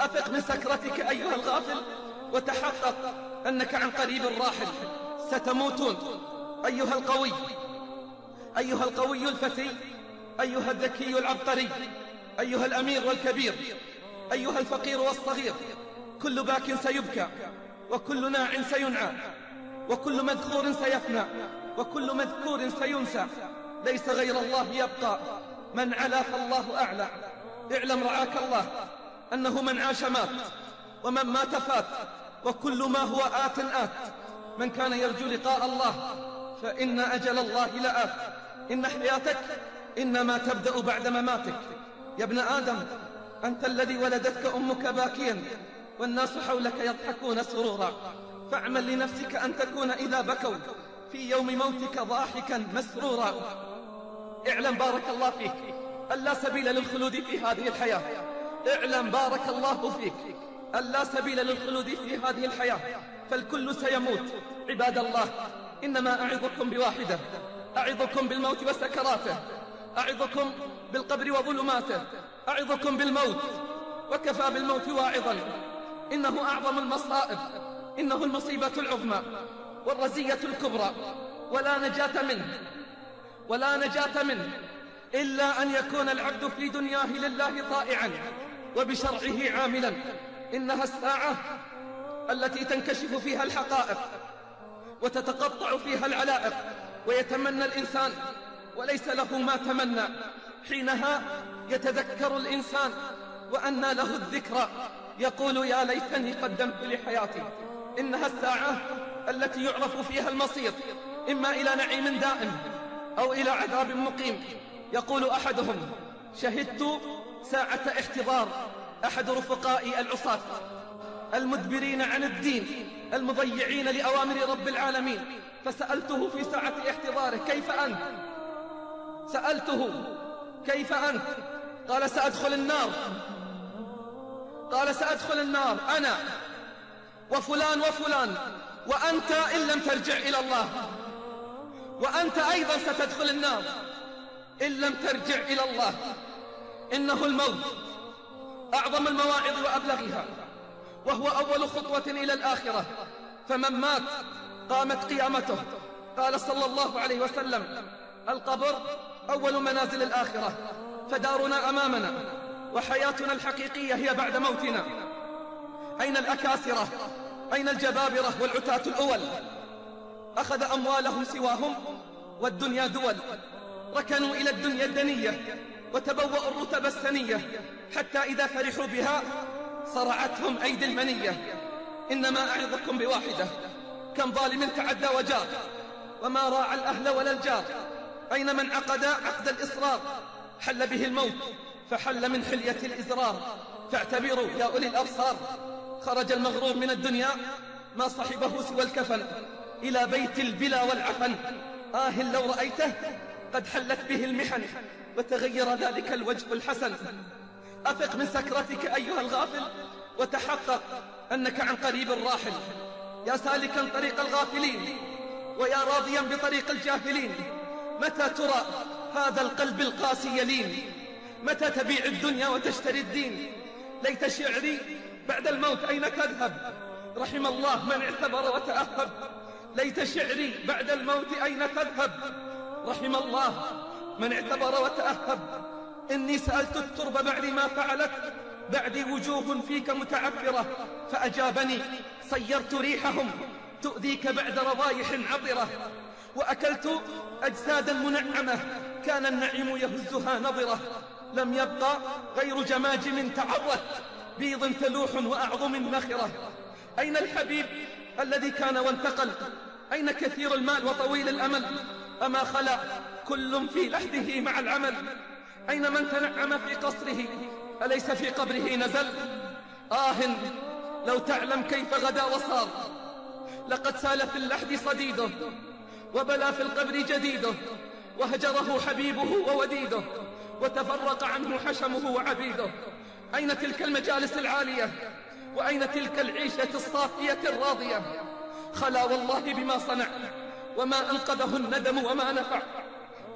أفق من سكرتك أيها الغافل وتحقق أنك عن قريب راحل. ستموتون. أيها القوي. أيها القوي الفتي. أيها الذكي العبقري. أيها الأمير والكبير. أيها الفقير والصغير. كل باك سيبكى. وكل ناع سينعى. وكل مذخور سيفنى. وكل مذكور سينسى. ليس غير الله يبقى. من علا فالله أعلى. اعلم رعاك الله. أنه من عاش مات ومن مات فات وكل ما هو آت آت. من كان يرجو لقاء الله فإن أجل الله لآت. إن حياتك إنما تبدأ بعد مماتك. يا ابن آدم أنت الذي ولدتك أمك باكيا والناس حولك يضحكون سرورا. فاعمل لنفسك أن تكون إذا بكوا في يوم موتك ضاحكا مسرورا. اعلم بارك الله فيك أن لا سبيل للخلود في هذه الحياة. اعلم بارك الله فيك أن لا سبيل للخلود في هذه الحياة فالكل سيموت. عباد الله إنما أعظكم بواحدة أعظكم بالموت وسكراته أعظكم بالقبر وظلماته أعظكم بالموت وكفى بالموت واعظا. إنه أعظم المصائب إنه المصيبة العظمى والرزية الكبرى ولا نجاة منه ولا نجاة منه. إلا أن يكون العبد في دنياه لله طائعا وبشرعه عاملا. إنها الساعة التي تنكشف فيها الحقائق وتتقطع فيها العلائق ويتمنى الإنسان وليس له ما تمنى. حينها يتذكر الإنسان وأنى له الذكرى. يقول يا ليتني قدمت لحياتي. إنها الساعة التي يعرف فيها المصير. إما إلى نعيم دائم أو إلى عذاب مقيم. يقول أحدهم شهدت ساعة احتضار أحد رفقائي العصاة المدبرين عن الدين المضيعين لأوامر رب العالمين. فسألته في ساعة احتضاره كيف أنت؟ سألته كيف أنت؟ قال سأدخل النار. قال سأدخل النار أنا وفلان وفلان وأنت إن لم ترجع إلى الله وأنت أيضا ستدخل النار. إن لم ترجع إلى الله إنه الموت أعظم المواعظ وأبلغها وهو أول خطوة إلى الآخرة. فمن مات قامت قيامته. قال صلى الله عليه وسلم القبر أول منازل الآخرة فدارنا أمامنا وحياتنا الحقيقية هي بعد موتنا. أين الأكاسرة؟ أين الجبابرة والعتاة الأول؟ أخذ أموالهم سواهم والدنيا دول. ركنوا إلى الدنيا الدنية وتبوأوا الرتب السنية حتى إذا فرحوا بها صرعتهم أيدي المنية. إنما أعظكم بواحدة كم ظالم تعدى وجار وما راعى الأهل ولا الجار. أين من عقد عقد الإصرار؟ حل به الموت فحل من حلية الإزرار. فاعتبروا يا أولي الأبصار خرج المغرور من الدنيا ما صحبه سوى الكفن. إلى بيت البلا والعفن آه لو رأيته قد حلت به المحن وتغير ذلك الوجه الحسن. أفق من سكرتك أيها الغافل وتحقق أنك عن قريب راحل. يا سالكا طريق الغافلين ويا راضيا بطريق الجاهلين. متى ترى هذا القلب القاسي يلين؟ متى تبيع الدنيا وتشتري الدين؟ ليت شعري بعد الموت أين تذهب؟ رحم الله من اعتبر وتأهب. ليت شعري بعد الموت أين تذهب؟ رحم الله من اعتبر وتأهب. إني سألت الترب بعد ما فعلت بعدي وجوه فيك متعبرة فأجابني صيرت ريحهم تؤذيك بعد رضايح عطرة. وأكلت أجسادا منعمة كان النعيم يهزها نظرة. لم يبقى غير جماجم تعرت بيض تلوح وأعظم نخرة. أين الحبيب الذي كان وانتقل؟ أين كثير المال وطويل الأمل؟ أما خلا كل في لحده مع العمل. أين من تنعم في قصره؟ أليس في قبره نزل؟ آه لو تعلم كيف غدا وصار لقد سال في اللحد صديده وبلى في القبر جديده وهجره حبيبه ووديده وتفرق عنه حشمه وعبيده. أين تلك المجالس العالية؟ وأين تلك العيشة الصافية الراضية؟ خلا والله بما صنع. وما أنقذه الندم وما نفع.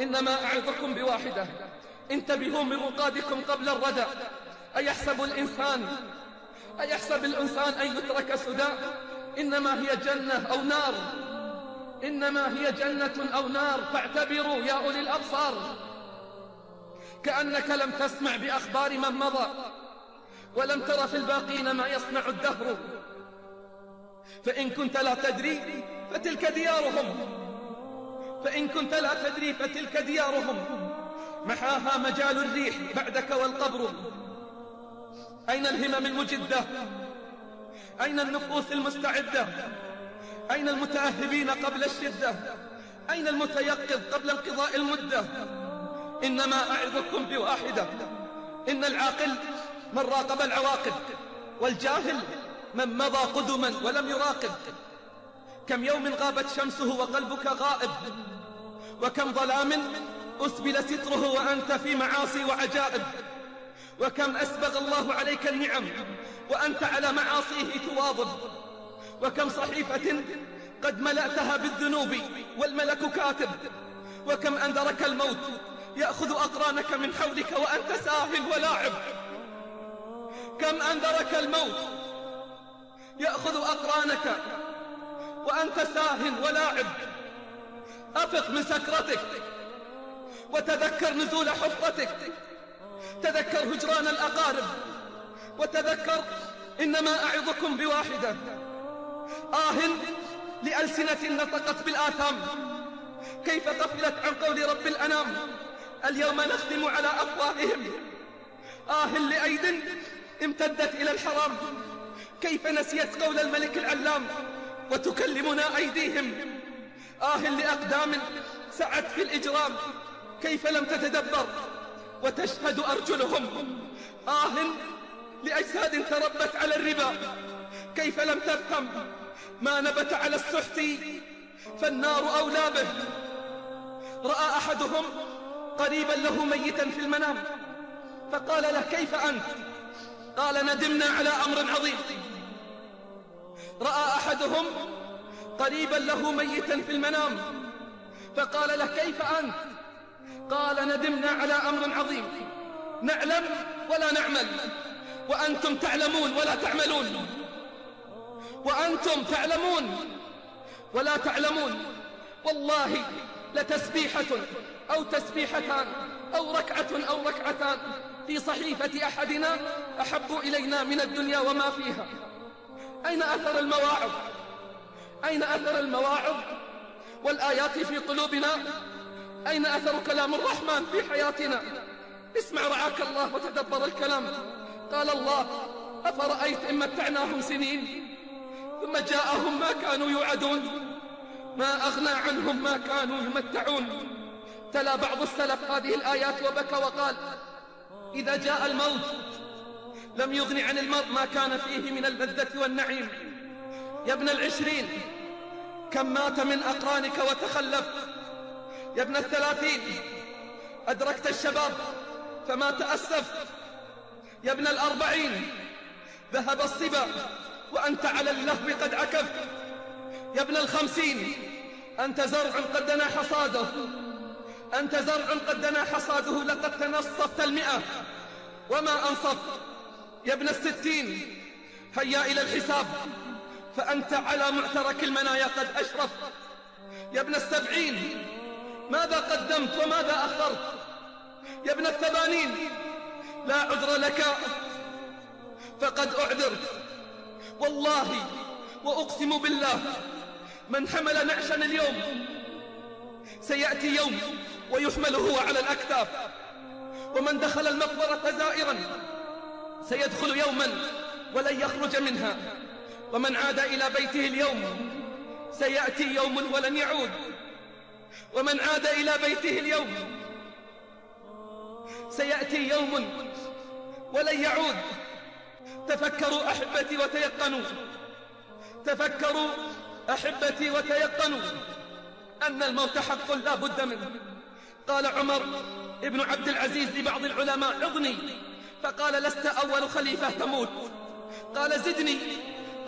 إنما أعظكم بواحدة. انتبهوا من رقادكم قبل الردى. أيحسب الإنسان أيحسب الإنسان أن يترك سدى؟ إنما هي جنة أو نار؟ إنما هي جنة أو نار؟ فاعتبروا يا أولي الأبصار. كأنك لم تسمع بأخبار من مضى. ولم تر في الباقين ما يصنع الدهر. فإن كنت لا تدري فتلك ديارهم. فإن كنت لا تدري فتلك ديارهم. محاها مجال الريح بعدك والقبر. أين الهمم المجدة؟ أين النفوس المستعدة؟ أين المتأهبين قبل الشدة؟ أين المتيقظ قبل انقضاء المدة؟ إنما أعظكم بواحدة. إن العاقل من راقب العواقب والجاهل من مضى قدما ولم يراقب. كم يوم غابت شمسه وقلبك غائب. وكم ظلام أسبل ستره وأنت في معاصي وعجائب. وكم أسبغ الله عليك النعم وأنت على معاصيه تواظب. وكم صحيفة قد ملأتها بالذنوب والملك كاتب. وكم أنذرك الموت يأخذ أقرانك من حولك وأنت ساهل ولاعب. كم أنذرك الموت يأخذ أقرانك وأنت ساهن ولاعب. أفق من سكرتك وتذكر نزول حفرتك. تذكر هجران الأقارب وتذكر إنما أعظكم بواحدة. آه لألسنة نطقت بالآثام. كيف غفلت عن قول رب الأنام؟ اليوم نختم على أفواههم. آه لأيد امتدت إلى الحرام. كيف نسيت قول الملك العلام وتكلمنا أيديهم؟ آه لأقدام سعت في الإجرام كيف لم تتدبر وتشهد أرجلهم؟ آه لأجساد تربت على الربا كيف لم تفهم ما نبت على السحت؟ فالنار أولى به. رأى أحدهم قريبا له ميتا في المنام فقال له كيف أنت؟ قال ندمنا على أمر عظيم. رأى أحدهم قريبا له ميتا في المنام فقال له كيف أنت؟ قال ندمنا على أمر عظيم نعلم ولا نعمل وأنتم تعلمون ولا تعملون وأنتم تعلمون ولا تعلمون والله لتسبيحة أو تسبيحتان أو ركعة أو ركعتان في صحيفة أحدنا أحب إلينا من الدنيا وما فيها. أين أثر المواعظ؟ أين أثر المواعظ؟ والآيات في قلوبنا. أين أثر كلام الرحمن في حياتنا؟ اسمع رعاك الله وتدبر الكلام. قال الله أفرأيت إن متعناهم سنين ثم جاءهم ما كانوا يوعدون. ما أغنى عنهم ما كانوا يمتعون. تلا بعض السلف هذه الآيات وبكى وقال إذا جاء الموت لم يغن عن المرء ما كان فيه من اللذة والنعيم. يا ابن العشرين كم مات من أقرانك وتخلف؟ يا ابن الثلاثين أدركت الشباب فما تأسف؟ يا ابن الأربعين ذهب الصبا وأنت على اللهو قد عكفت يا ابن الخمسين أنت زرع قد دنا حصاده. أنت زرع قد دنا حصاده لقد تنصفت المئة. وما أنصف يا ابن الستين هيا إلى الحساب. فأنت على معترك المنايا قد أشرف. يا ابن السبعين ماذا قدمت وماذا أخرت؟ يا ابن الثمانين لا عذر لك. فقد أعذرت. والله وأقسم بالله من حمل نعشا اليوم سيأتي يوم ويحمل هو على الأكتاف. ومن دخل المقبرة زائرا سيدخل يوما ولن يخرج منها. ومن عاد إلى بيته اليوم سيأتي يوم ولن يعود. ومن عاد إلى بيته اليوم سيأتي يوم ولن يعود. تفكروا أحبتي وتيقنوا. تفكروا أحبتي وتيقنوا أن الموت حق لا بد منه. قال عمر ابن عبد العزيز لبعض العلماء عظني فقال لست أول خليفة تموت. قال زدني.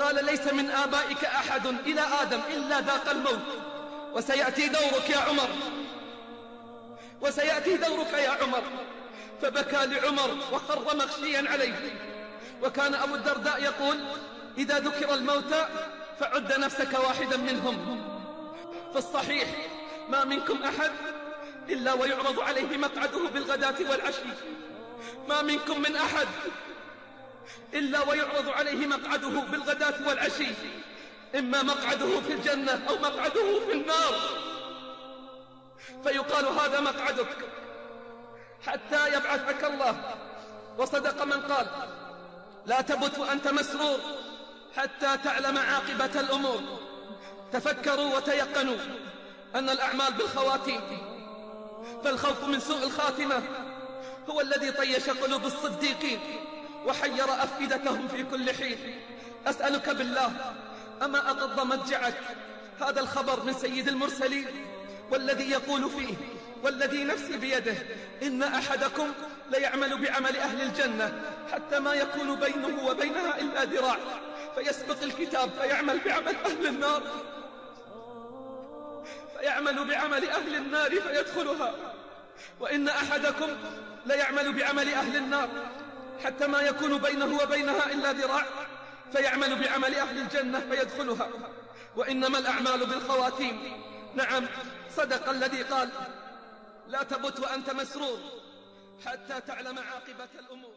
قال ليس من آبائك أحد إلى آدم إلا ذاق الموت. وسيأتي دورك يا عمر. وسيأتي دورك يا عمر. فبكى لعمر وخر مغشيا عليه. وكان أبو الدرداء يقول إذا ذكر الموتى فعد نفسك واحدا منهم. في الصحيح ما منكم أحد إلا ويعرض عليه مقعده بالغداة والعشي. ما منكم من أحد إلا ويعرض عليه مقعده بالغداة والعشي إما مقعده في الجنة أو مقعده في النار. فيقال هذا مقعدك حتى يبعثك الله. وصدق من قال لا تبت وأنت مسرور حتى تعلم عاقبة الأمور. تفكروا وتيقنوا أن الأعمال بالخواتيم فالخوف من سوء الخاتمة هو الذي طيش قلوب الصديقين وحير أفئدتهم في كل حين. أسألك بالله أما أغض مضجعك هذا الخبر من سيد المرسلين والذي يقول فيه والذي نفسي بيده إن أحدكم ليعمل بعمل أهل الجنة حتى ما يكون بينه وبينها إلا ذراع فيسبق الكتاب فيعمل بعمل أهل النار. فيعمل بعمل أهل النار فيدخلها. وإن أحدكم ليعمل بعمل أهل النار. حتى ما يكون بينه وبينها إلا ذراع فيعمل بعمل أهل الجنة فيدخلها. وإنما الأعمال بالخواتيم. نعم صدق الذي قال لا تبت وأنت مسرور حتى تعلم عاقبة الأمور.